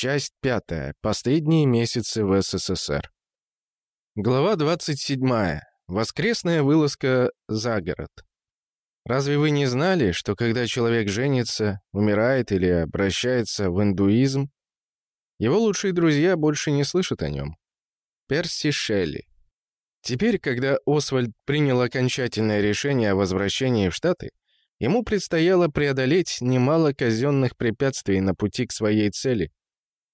Часть пятая. Последние месяцы в СССР. Глава 27. Воскресная вылазка за город. Разве вы не знали, что когда человек женится, умирает или обращается в индуизм, его лучшие друзья больше не слышат о нем? Перси Шелли. Теперь, когда Освальд принял окончательное решение о возвращении в Штаты, ему предстояло преодолеть немало казенных препятствий на пути к своей цели.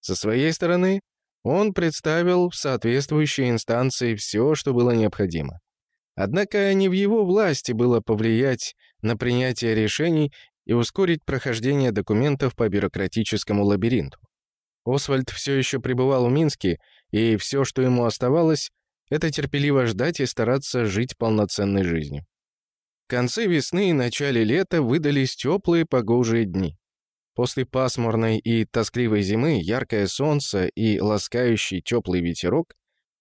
Со своей стороны, он представил в соответствующей инстанции все, что было необходимо. Однако не в его власти было повлиять на принятие решений и ускорить прохождение документов по бюрократическому лабиринту. Освальд все еще пребывал в Минске, и все, что ему оставалось, это терпеливо ждать и стараться жить полноценной жизнью. В конце весны и начале лета выдались теплые погожие дни. После пасмурной и тоскливой зимы яркое солнце и ласкающий теплый ветерок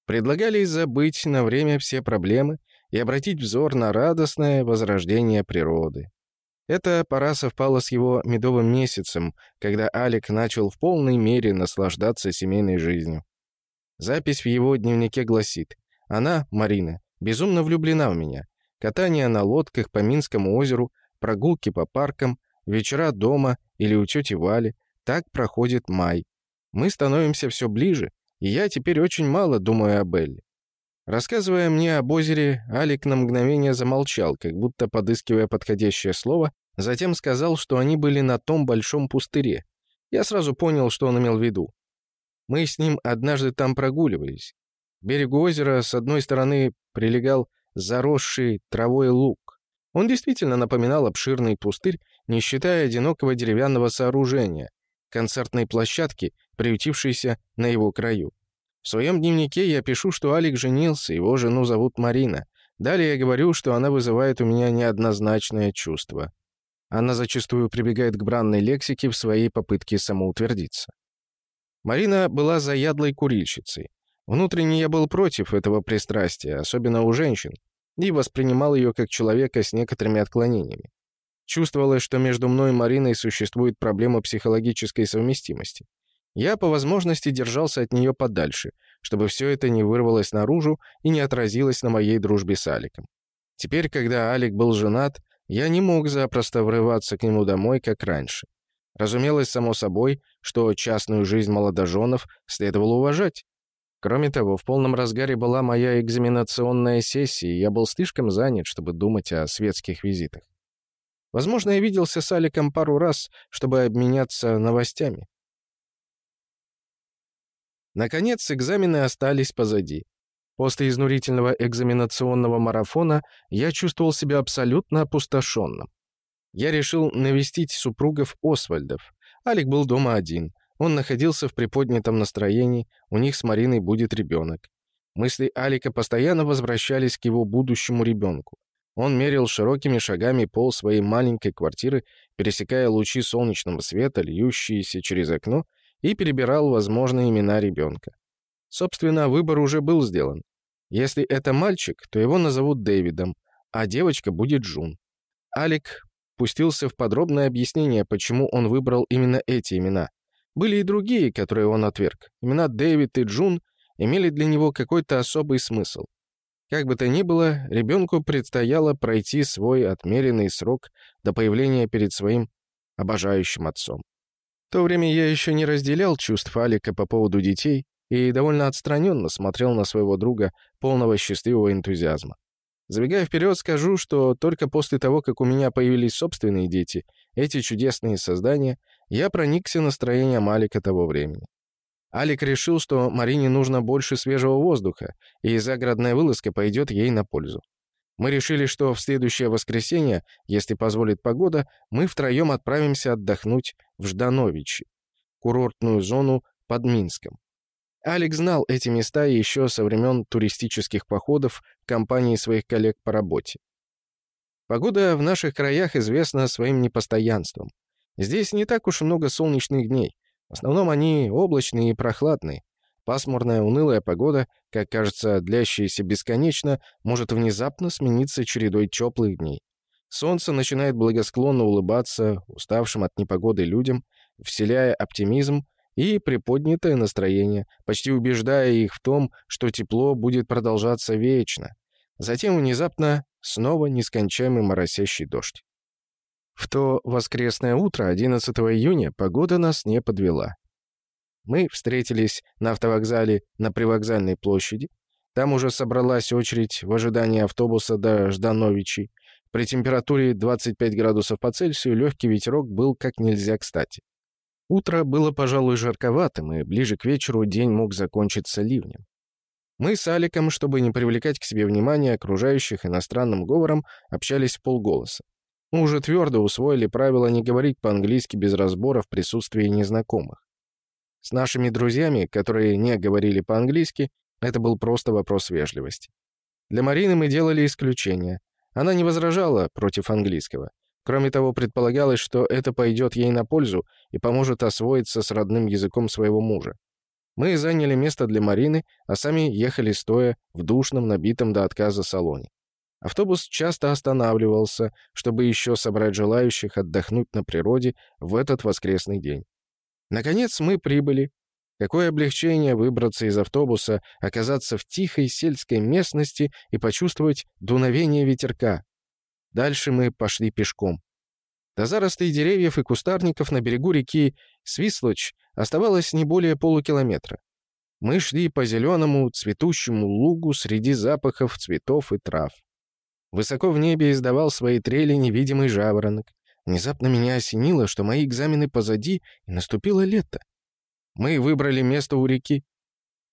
предлагали забыть на время все проблемы и обратить взор на радостное возрождение природы. Эта пора совпала с его медовым месяцем, когда Алик начал в полной мере наслаждаться семейной жизнью. Запись в его дневнике гласит «Она, Марина, безумно влюблена в меня. Катание на лодках по Минскому озеру, прогулки по паркам, вечера дома или у тети Вали. Так проходит май. Мы становимся все ближе, и я теперь очень мало думаю о Белле. Рассказывая мне об озере, Алик на мгновение замолчал, как будто подыскивая подходящее слово, затем сказал, что они были на том большом пустыре. Я сразу понял, что он имел в виду. Мы с ним однажды там прогуливались. К берегу озера с одной стороны прилегал заросший травой луг. Он действительно напоминал обширный пустырь, не считая одинокого деревянного сооружения, концертной площадки, приютившейся на его краю. В своем дневнике я пишу, что Алик женился, его жену зовут Марина. Далее я говорю, что она вызывает у меня неоднозначное чувство. Она зачастую прибегает к бранной лексике в своей попытке самоутвердиться. Марина была заядлой курильщицей. Внутренне я был против этого пристрастия, особенно у женщин, и воспринимал ее как человека с некоторыми отклонениями. Чувствовалось, что между мной и Мариной существует проблема психологической совместимости. Я по возможности держался от нее подальше, чтобы все это не вырвалось наружу и не отразилось на моей дружбе с Аликом. Теперь, когда Алик был женат, я не мог запросто врываться к нему домой, как раньше. Разумелось, само собой, что частную жизнь молодоженов следовало уважать. Кроме того, в полном разгаре была моя экзаменационная сессия, и я был слишком занят, чтобы думать о светских визитах. Возможно, я виделся с Аликом пару раз, чтобы обменяться новостями. Наконец, экзамены остались позади. После изнурительного экзаменационного марафона я чувствовал себя абсолютно опустошенным. Я решил навестить супругов Освальдов. Алик был дома один. Он находился в приподнятом настроении, у них с Мариной будет ребенок. Мысли Алика постоянно возвращались к его будущему ребенку. Он мерил широкими шагами пол своей маленькой квартиры, пересекая лучи солнечного света, льющиеся через окно, и перебирал возможные имена ребенка. Собственно, выбор уже был сделан. Если это мальчик, то его назовут Дэвидом, а девочка будет Джун. Алик пустился в подробное объяснение, почему он выбрал именно эти имена. Были и другие, которые он отверг. Имена Дэвид и Джун имели для него какой-то особый смысл. Как бы то ни было, ребенку предстояло пройти свой отмеренный срок до появления перед своим обожающим отцом то время я еще не разделял чувств Алика по поводу детей и довольно отстраненно смотрел на своего друга, полного счастливого энтузиазма. Забегая вперед, скажу, что только после того, как у меня появились собственные дети, эти чудесные создания, я проникся настроением Алика того времени. Алик решил, что Марине нужно больше свежего воздуха, и загородная вылазка пойдет ей на пользу. Мы решили, что в следующее воскресенье, если позволит погода, мы втроем отправимся отдохнуть в Ждановичи, курортную зону под Минском. Алекс знал эти места еще со времен туристических походов в компании своих коллег по работе. Погода в наших краях известна своим непостоянством. Здесь не так уж много солнечных дней. В основном они облачные и прохладные. Пасмурная, унылая погода, как кажется, длящаяся бесконечно, может внезапно смениться чередой теплых дней. Солнце начинает благосклонно улыбаться уставшим от непогоды людям, вселяя оптимизм и приподнятое настроение, почти убеждая их в том, что тепло будет продолжаться вечно. Затем внезапно снова нескончаемый моросящий дождь. В то воскресное утро, 11 июня, погода нас не подвела. Мы встретились на автовокзале на привокзальной площади. Там уже собралась очередь в ожидании автобуса до Ждановичей. При температуре 25 градусов по Цельсию легкий ветерок был как нельзя кстати. Утро было, пожалуй, жарковатым, и ближе к вечеру день мог закончиться ливнем. Мы с Аликом, чтобы не привлекать к себе внимания окружающих иностранным говором, общались в полголоса. Мы уже твердо усвоили правило не говорить по-английски без разбора в присутствии незнакомых. С нашими друзьями, которые не говорили по-английски, это был просто вопрос вежливости. Для Марины мы делали исключение. Она не возражала против английского. Кроме того, предполагалось, что это пойдет ей на пользу и поможет освоиться с родным языком своего мужа. Мы заняли место для Марины, а сами ехали стоя в душном, набитом до отказа салоне. Автобус часто останавливался, чтобы еще собрать желающих отдохнуть на природе в этот воскресный день. Наконец мы прибыли. Какое облегчение выбраться из автобуса, оказаться в тихой сельской местности и почувствовать дуновение ветерка. Дальше мы пошли пешком. До зарослей деревьев и кустарников на берегу реки Свислочь оставалось не более полукилометра. Мы шли по зеленому цветущему лугу среди запахов цветов и трав. Высоко в небе издавал свои трели невидимый жаворонок. Внезапно меня осенило, что мои экзамены позади, и наступило лето. Мы выбрали место у реки,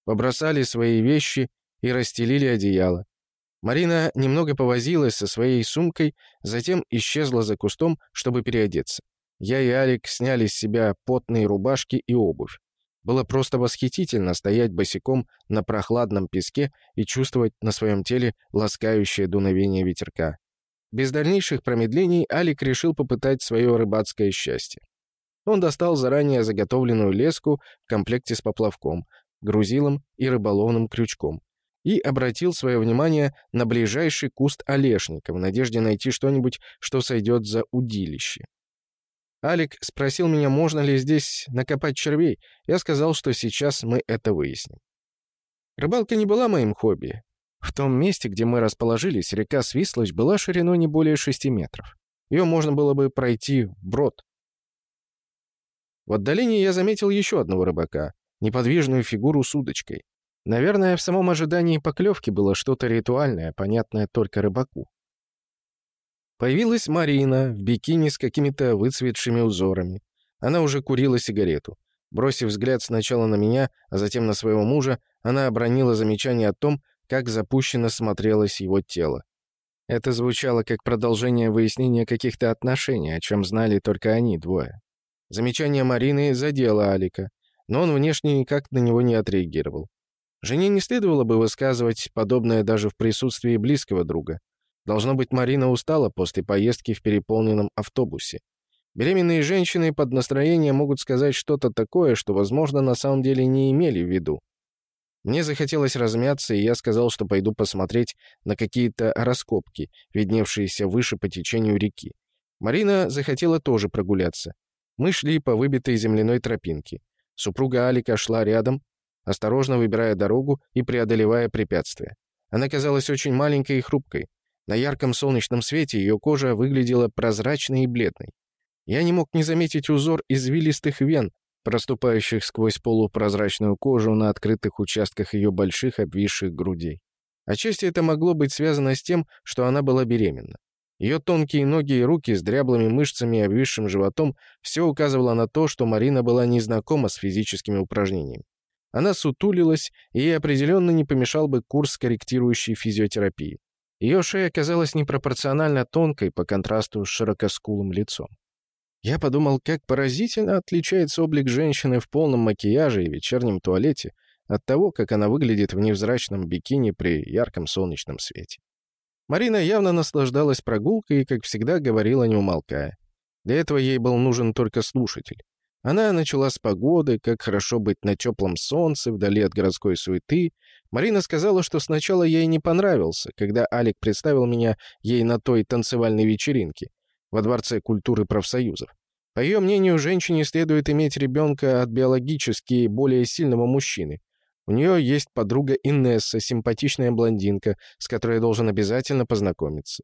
побросали свои вещи и расстелили одеяло. Марина немного повозилась со своей сумкой, затем исчезла за кустом, чтобы переодеться. Я и Алик сняли с себя потные рубашки и обувь. Было просто восхитительно стоять босиком на прохладном песке и чувствовать на своем теле ласкающее дуновение ветерка. Без дальнейших промедлений Алик решил попытать свое рыбацкое счастье. Он достал заранее заготовленную леску в комплекте с поплавком, грузилом и рыболовным крючком и обратил свое внимание на ближайший куст олешника в надежде найти что-нибудь, что сойдет за удилище. Алик спросил меня, можно ли здесь накопать червей. Я сказал, что сейчас мы это выясним. Рыбалка не была моим хобби. В том месте, где мы расположились, река Свислочь была шириной не более шести метров. Ее можно было бы пройти вброд. В отдалении я заметил еще одного рыбака, неподвижную фигуру с удочкой. Наверное, в самом ожидании поклевки было что-то ритуальное, понятное только рыбаку. Появилась Марина в бикини с какими-то выцветшими узорами. Она уже курила сигарету. Бросив взгляд сначала на меня, а затем на своего мужа, она обронила замечание о том, как запущено смотрелось его тело. Это звучало как продолжение выяснения каких-то отношений, о чем знали только они двое. Замечание Марины задело Алика, но он внешне никак на него не отреагировал. Жене не следовало бы высказывать подобное даже в присутствии близкого друга. Должно быть, Марина устала после поездки в переполненном автобусе. Беременные женщины под настроение могут сказать что-то такое, что, возможно, на самом деле не имели в виду. Мне захотелось размяться, и я сказал, что пойду посмотреть на какие-то раскопки, видневшиеся выше по течению реки. Марина захотела тоже прогуляться. Мы шли по выбитой земляной тропинке. Супруга Алика шла рядом, осторожно выбирая дорогу и преодолевая препятствия. Она казалась очень маленькой и хрупкой. На ярком солнечном свете ее кожа выглядела прозрачной и бледной. Я не мог не заметить узор извилистых вен, проступающих сквозь полупрозрачную кожу на открытых участках ее больших обвисших грудей. Отчасти это могло быть связано с тем, что она была беременна. Ее тонкие ноги и руки с дряблыми мышцами и обвисшим животом все указывало на то, что Марина была незнакома с физическими упражнениями. Она сутулилась, и ей определенно не помешал бы курс корректирующей физиотерапии. Ее шея казалась непропорционально тонкой по контрасту с широкоскулым лицом. Я подумал, как поразительно отличается облик женщины в полном макияже и вечернем туалете от того, как она выглядит в невзрачном бикини при ярком солнечном свете. Марина явно наслаждалась прогулкой и, как всегда, говорила, не умолкая. Для этого ей был нужен только слушатель. Она начала с погоды, как хорошо быть на теплом солнце, вдали от городской суеты. Марина сказала, что сначала ей не понравился, когда Алик представил меня ей на той танцевальной вечеринке во Дворце культуры профсоюзов. По ее мнению, женщине следует иметь ребенка от биологически более сильного мужчины. У нее есть подруга Инесса, симпатичная блондинка, с которой я должен обязательно познакомиться.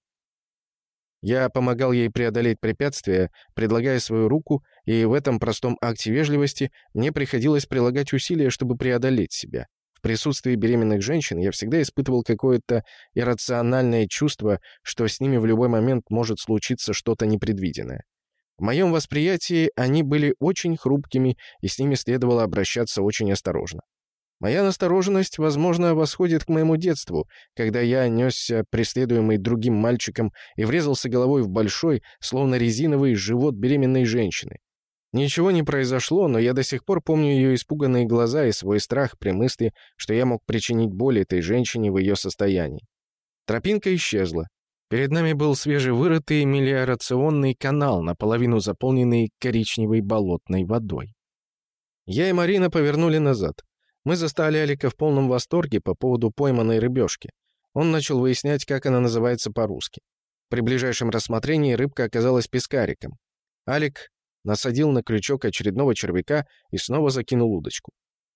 Я помогал ей преодолеть препятствия, предлагая свою руку, и в этом простом акте вежливости мне приходилось прилагать усилия, чтобы преодолеть себя. В присутствии беременных женщин я всегда испытывал какое-то иррациональное чувство, что с ними в любой момент может случиться что-то непредвиденное. В моем восприятии они были очень хрупкими, и с ними следовало обращаться очень осторожно. Моя настороженность, возможно, восходит к моему детству, когда я несся, преследуемый другим мальчиком, и врезался головой в большой, словно резиновый, живот беременной женщины. Ничего не произошло, но я до сих пор помню ее испуганные глаза и свой страх при мысли, что я мог причинить боль этой женщине в ее состоянии. Тропинка исчезла. Перед нами был свежевырытый мелиорационный канал, наполовину заполненный коричневой болотной водой. Я и Марина повернули назад. Мы застали Алика в полном восторге по поводу пойманной рыбешки. Он начал выяснять, как она называется по-русски. При ближайшем рассмотрении рыбка оказалась пескариком. Алик насадил на крючок очередного червяка и снова закинул удочку.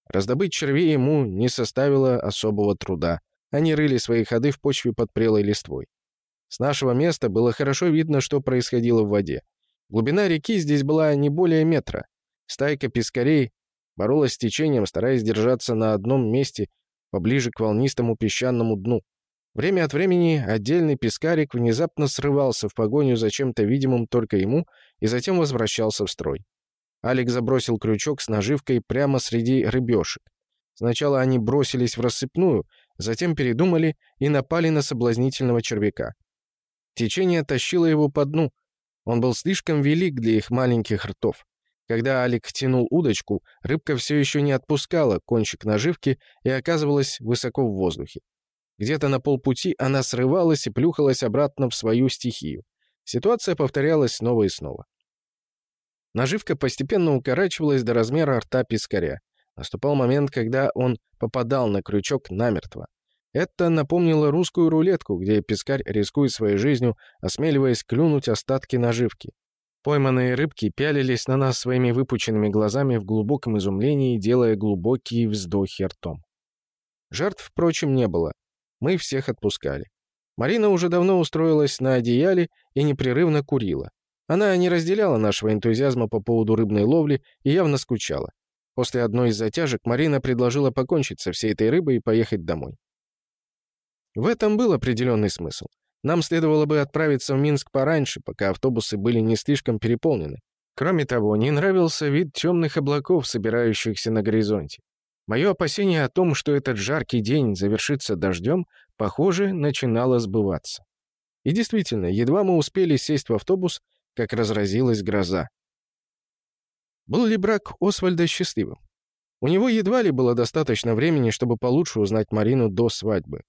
Раздобыть червей ему не составило особого труда. Они рыли свои ходы в почве под прелой листвой. С нашего места было хорошо видно, что происходило в воде. Глубина реки здесь была не более метра. Стайка пескарей боролась с течением, стараясь держаться на одном месте, поближе к волнистому песчаному дну. Время от времени отдельный пескарик внезапно срывался в погоню за чем-то видимым только ему и затем возвращался в строй. Алик забросил крючок с наживкой прямо среди рыбешек. Сначала они бросились в рассыпную, затем передумали и напали на соблазнительного червяка. Течение тащило его по дну. Он был слишком велик для их маленьких ртов. Когда Алик тянул удочку, рыбка все еще не отпускала кончик наживки и оказывалась высоко в воздухе. Где-то на полпути она срывалась и плюхалась обратно в свою стихию. Ситуация повторялась снова и снова. Наживка постепенно укорачивалась до размера рта пескаря. Наступал момент, когда он попадал на крючок намертво. Это напомнило русскую рулетку, где пескарь рискует своей жизнью, осмеливаясь клюнуть остатки наживки. Пойманные рыбки пялились на нас своими выпученными глазами в глубоком изумлении, делая глубокие вздохи ртом. Жертв, впрочем, не было. Мы всех отпускали. Марина уже давно устроилась на одеяле и непрерывно курила. Она не разделяла нашего энтузиазма по поводу рыбной ловли и явно скучала. После одной из затяжек Марина предложила покончить со всей этой рыбой и поехать домой. В этом был определенный смысл. Нам следовало бы отправиться в Минск пораньше, пока автобусы были не слишком переполнены. Кроме того, не нравился вид темных облаков, собирающихся на горизонте. Мое опасение о том, что этот жаркий день завершится дождем, похоже, начинало сбываться. И действительно, едва мы успели сесть в автобус, как разразилась гроза. Был ли брак Освальда счастливым? У него едва ли было достаточно времени, чтобы получше узнать Марину до свадьбы.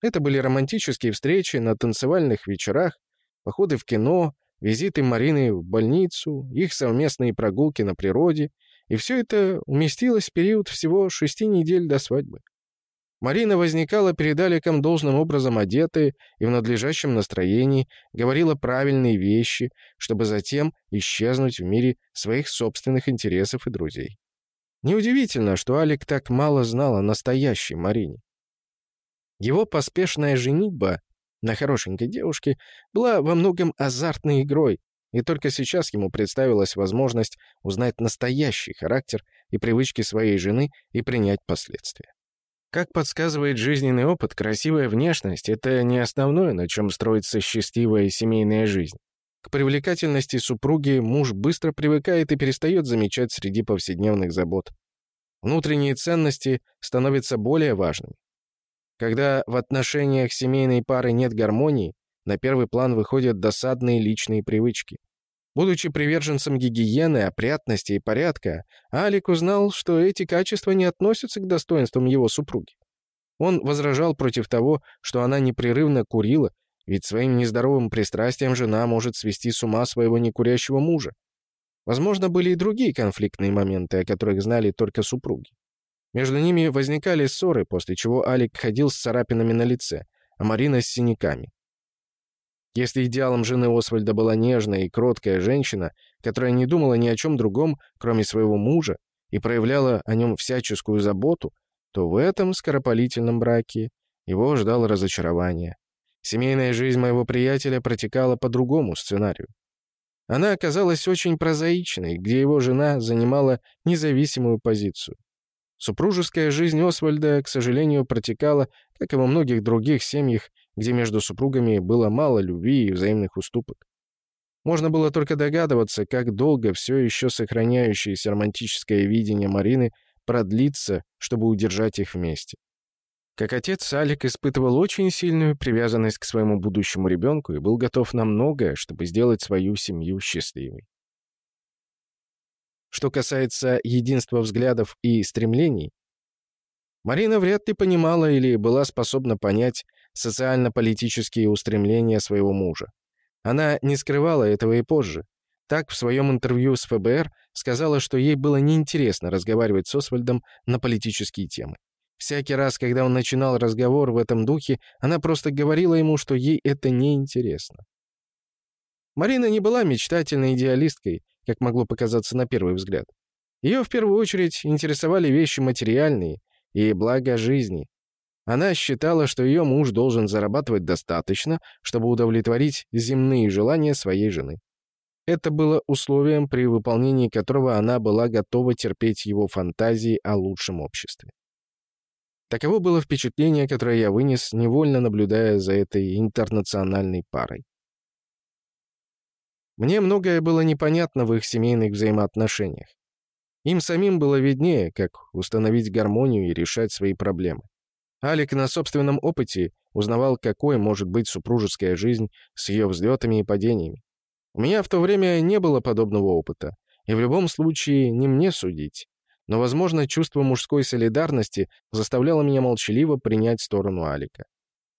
Это были романтические встречи на танцевальных вечерах, походы в кино, визиты Марины в больницу, их совместные прогулки на природе, и все это уместилось в период всего шести недель до свадьбы. Марина возникала перед Аликом должным образом одетая и в надлежащем настроении, говорила правильные вещи, чтобы затем исчезнуть в мире своих собственных интересов и друзей. Неудивительно, что Алик так мало знал о настоящей Марине. Его поспешная женитьба на хорошенькой девушке была во многом азартной игрой, и только сейчас ему представилась возможность узнать настоящий характер и привычки своей жены и принять последствия. Как подсказывает жизненный опыт, красивая внешность — это не основное, на чем строится счастливая семейная жизнь. К привлекательности супруги муж быстро привыкает и перестает замечать среди повседневных забот. Внутренние ценности становятся более важными. Когда в отношениях семейной пары нет гармонии, на первый план выходят досадные личные привычки. Будучи приверженцем гигиены, опрятности и порядка, Алик узнал, что эти качества не относятся к достоинствам его супруги. Он возражал против того, что она непрерывно курила, ведь своим нездоровым пристрастием жена может свести с ума своего некурящего мужа. Возможно, были и другие конфликтные моменты, о которых знали только супруги. Между ними возникали ссоры, после чего Алик ходил с царапинами на лице, а Марина с синяками. Если идеалом жены Освальда была нежная и кроткая женщина, которая не думала ни о чем другом, кроме своего мужа, и проявляла о нем всяческую заботу, то в этом скоропалительном браке его ждало разочарование. Семейная жизнь моего приятеля протекала по другому сценарию. Она оказалась очень прозаичной, где его жена занимала независимую позицию. Супружеская жизнь Освальда, к сожалению, протекала, как и во многих других семьях, где между супругами было мало любви и взаимных уступок. Можно было только догадываться, как долго все еще сохраняющееся романтическое видение Марины продлится, чтобы удержать их вместе. Как отец, Алик испытывал очень сильную привязанность к своему будущему ребенку и был готов на многое, чтобы сделать свою семью счастливой. Что касается единства взглядов и стремлений, Марина вряд ли понимала или была способна понять социально-политические устремления своего мужа. Она не скрывала этого и позже. Так, в своем интервью с ФБР сказала, что ей было неинтересно разговаривать с Освальдом на политические темы. Всякий раз, когда он начинал разговор в этом духе, она просто говорила ему, что ей это неинтересно. Марина не была мечтательной идеалисткой, как могло показаться на первый взгляд. Ее в первую очередь интересовали вещи материальные и благо жизни. Она считала, что ее муж должен зарабатывать достаточно, чтобы удовлетворить земные желания своей жены. Это было условием, при выполнении которого она была готова терпеть его фантазии о лучшем обществе. Таково было впечатление, которое я вынес, невольно наблюдая за этой интернациональной парой. Мне многое было непонятно в их семейных взаимоотношениях. Им самим было виднее, как установить гармонию и решать свои проблемы. Алик на собственном опыте узнавал, какой может быть супружеская жизнь с ее взлетами и падениями. У меня в то время не было подобного опыта, и в любом случае не мне судить но, возможно, чувство мужской солидарности заставляло меня молчаливо принять сторону Алика.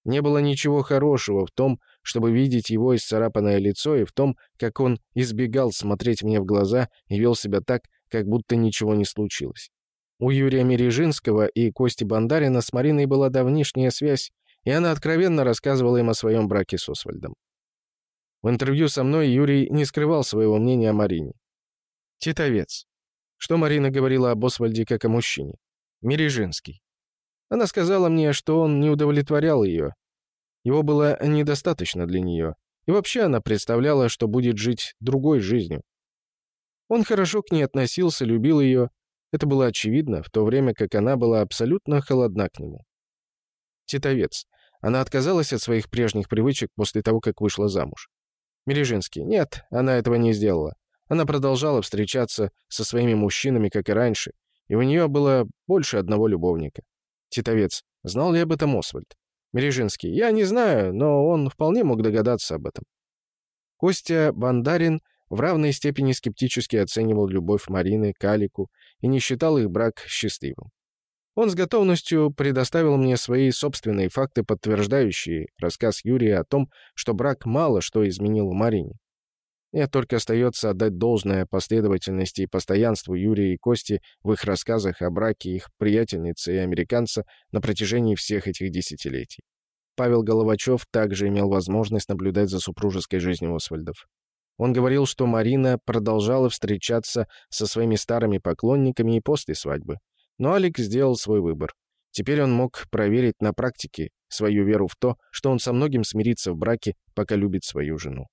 Не было ничего хорошего в том, чтобы видеть его исцарапанное лицо, и в том, как он избегал смотреть мне в глаза и вел себя так, как будто ничего не случилось. У Юрия Мережинского и Кости Бандарина с Мариной была давнишняя связь, и она откровенно рассказывала им о своем браке с Освальдом. В интервью со мной Юрий не скрывал своего мнения о Марине. Титовец. Что Марина говорила об Освальде как о мужчине? Мережинский. Она сказала мне, что он не удовлетворял ее. Его было недостаточно для нее. И вообще она представляла, что будет жить другой жизнью. Он хорошо к ней относился, любил ее. Это было очевидно, в то время как она была абсолютно холодна к нему. Титовец. Она отказалась от своих прежних привычек после того, как вышла замуж. Мережинский. Нет, она этого не сделала. Она продолжала встречаться со своими мужчинами, как и раньше, и у нее было больше одного любовника. Титовец. Знал ли об этом Освальд? Мережинский. Я не знаю, но он вполне мог догадаться об этом. Костя Бандарин в равной степени скептически оценивал любовь Марины к Алику и не считал их брак счастливым. Он с готовностью предоставил мне свои собственные факты, подтверждающие рассказ Юрия о том, что брак мало что изменил Марине. Мне только остается отдать должное последовательности и постоянству Юрия и Кости в их рассказах о браке их приятельницы и американца на протяжении всех этих десятилетий. Павел Головачев также имел возможность наблюдать за супружеской жизнью Освальдов. Он говорил, что Марина продолжала встречаться со своими старыми поклонниками и после свадьбы. Но Алик сделал свой выбор. Теперь он мог проверить на практике свою веру в то, что он со многим смирится в браке, пока любит свою жену.